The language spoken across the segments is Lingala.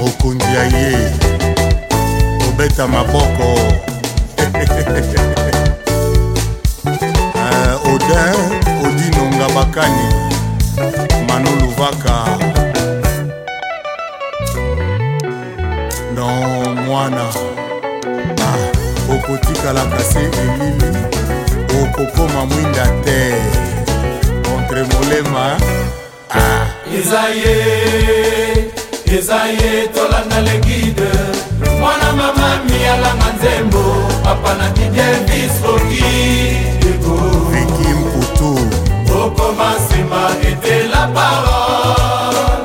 mokonzi ya ye kobeta maboko uh, odin odinonga bakani manoluvaka non mwana ah, okotikalaka se elili okokoma mwinda te contre molema ah. ezaye eza ye tolanda le guide mwana mama mialanga nzembo papa na didie visroki viki mputu okoma nsima ete la parole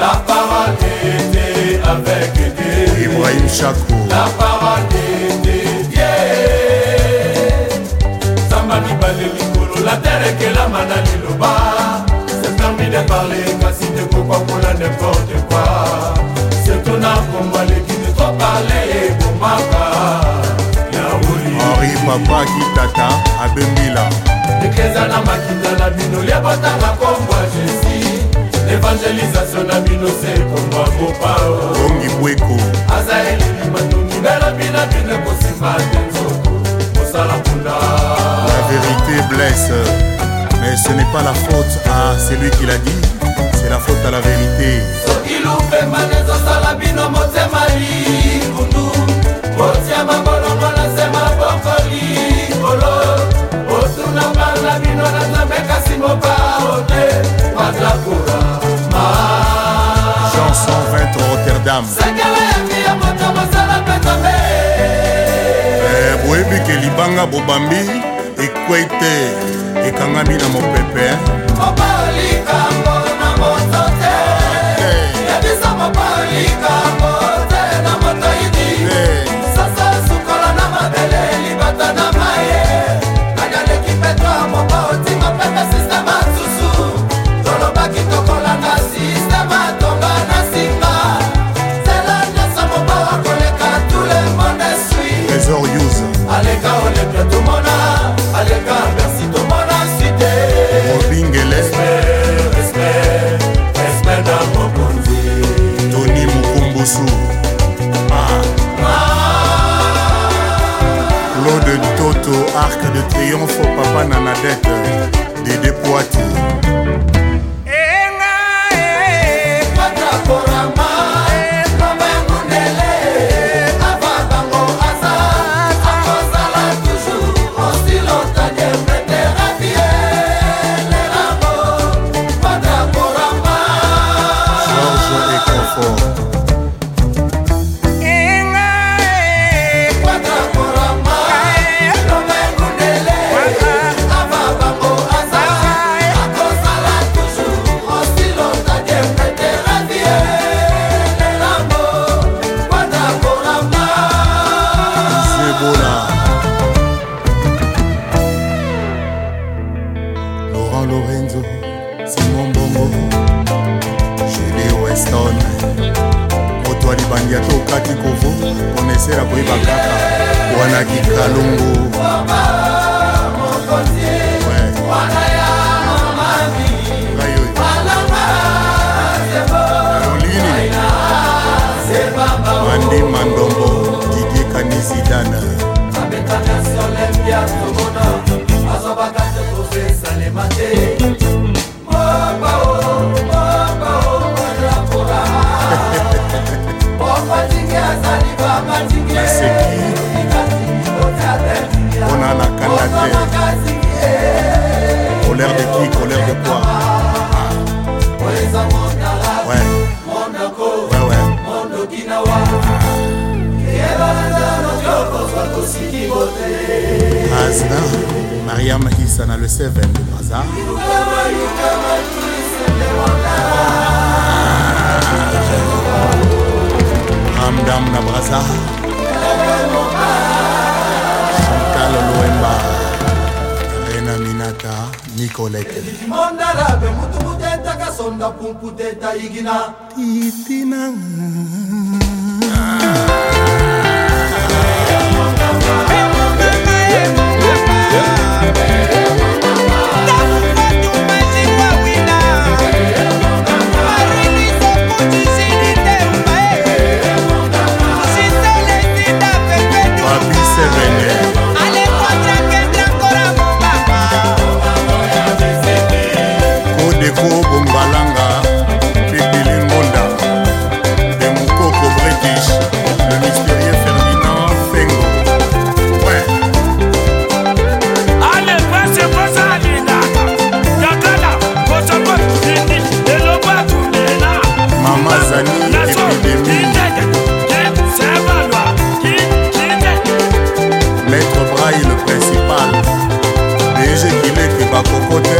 la parole ete avec dieu ibrahim chako la parole ete dieu zamba mibale likolo la terre ekelama na liloba se permis de parler kasi tekopakola n'importe henri papa kitata abembila ekeza na makita na bino liabata na kombwa jésus evangelisation na bino se kombwa mopao oh. ongi bweko aza eleli mandungi nalobi na bino ekosimba te nzoko kosala mpunda la vérité blesse mais ce n'est pas la faute à celui qui l'a dit c'est la faute à la vérité ilufema nezosala bino motema likundu motia mabolongo nasema bokoli kolo otuna mbala bino na nzambe kasi mobaote madrakura ma chanson 20 rotterdam sekela yangi ya moto mosala mpe nzambe eh, boyebi ke libanga bobambi ekwei te ekangami na mopepe eh. oba olikambo Arc de triomphe papa Nanadette Dédé Poitiers. Hey, hey, hey. lorenzo simon bongo juli weston moto alibandi atokaki kovo mpona esela koyeba kaka wana kikalungu motema te mopao mopao banapora pomatinge azali bamatinge mpona na kanda te colère de qui colère de quoi ah. ouais. Ouais, ouais. Asda, Mariam Hissana le Seven de Brazza. Ah. Ramdam na Brazza. Chantal Loemba. Rena Minaka, Nicolette. Mondala, Mutumuteta, Kasonda, Pumputeta, Igina. Titina. for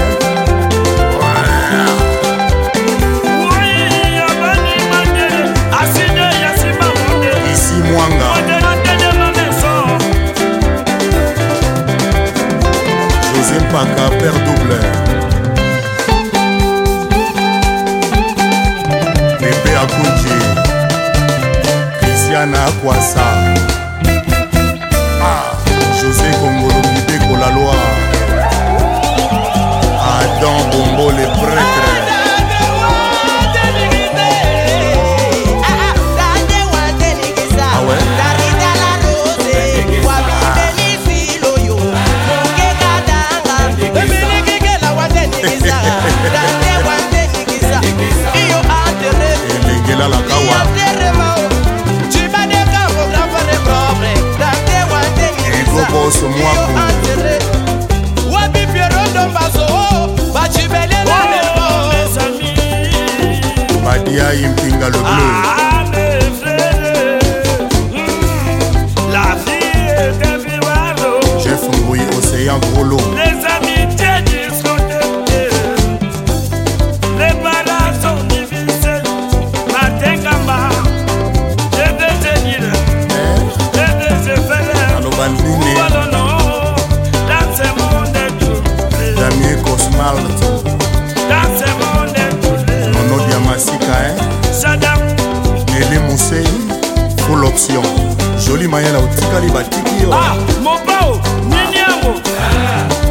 mobali batiki yo ah, mopao nini yango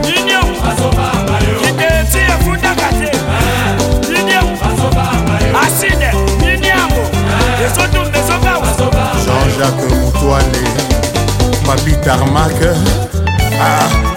nini yango kiteti efutaka te nini yango aside nini yango ezotumba ezokawa jean-jacques motoane papi tarmak ah.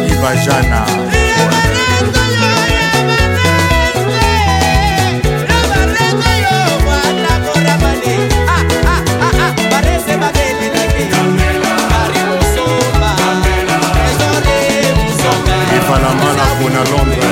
Maki Bajana. Falamana Kuna Londres.